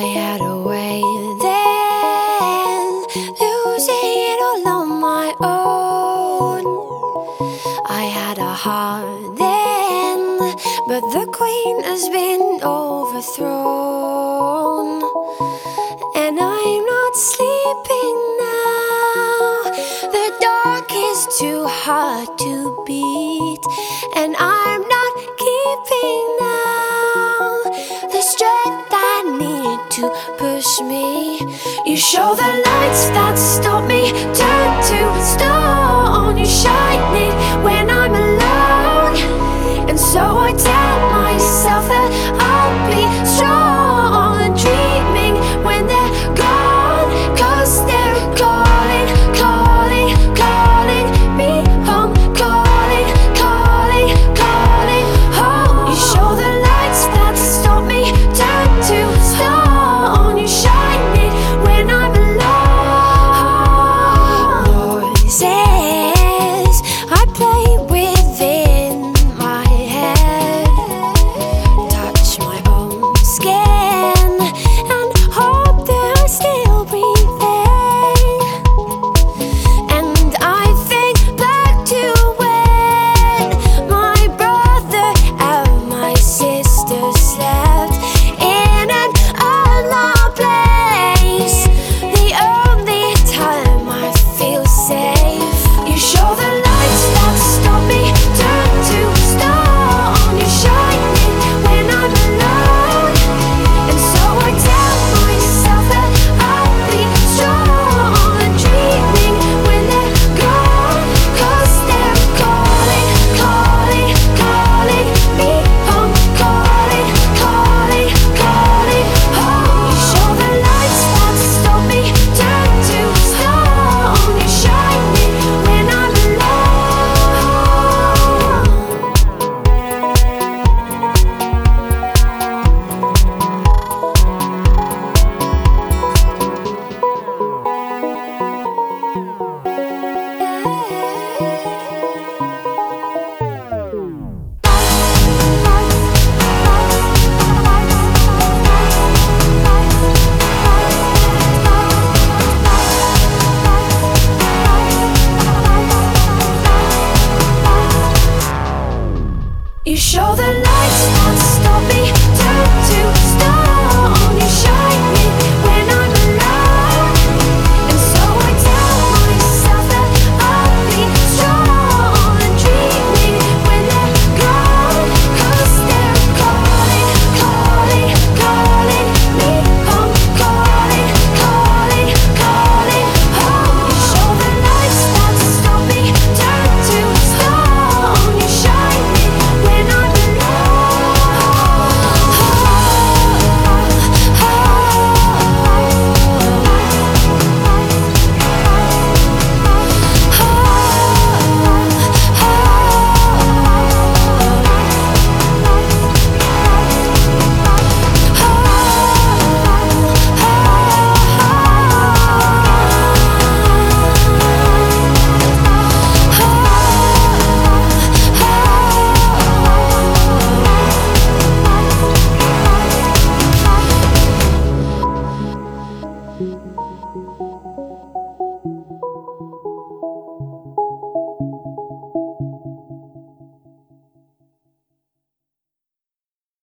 I had a way then, losing it all on my own. I had a heart then, but the queen has been overthrown. And I'm not sleeping now, the dark is too hard to be. push me. You show the lights that stop me, turn to stone. You shine it when I. Show the lights won't stop me. Turn to stop.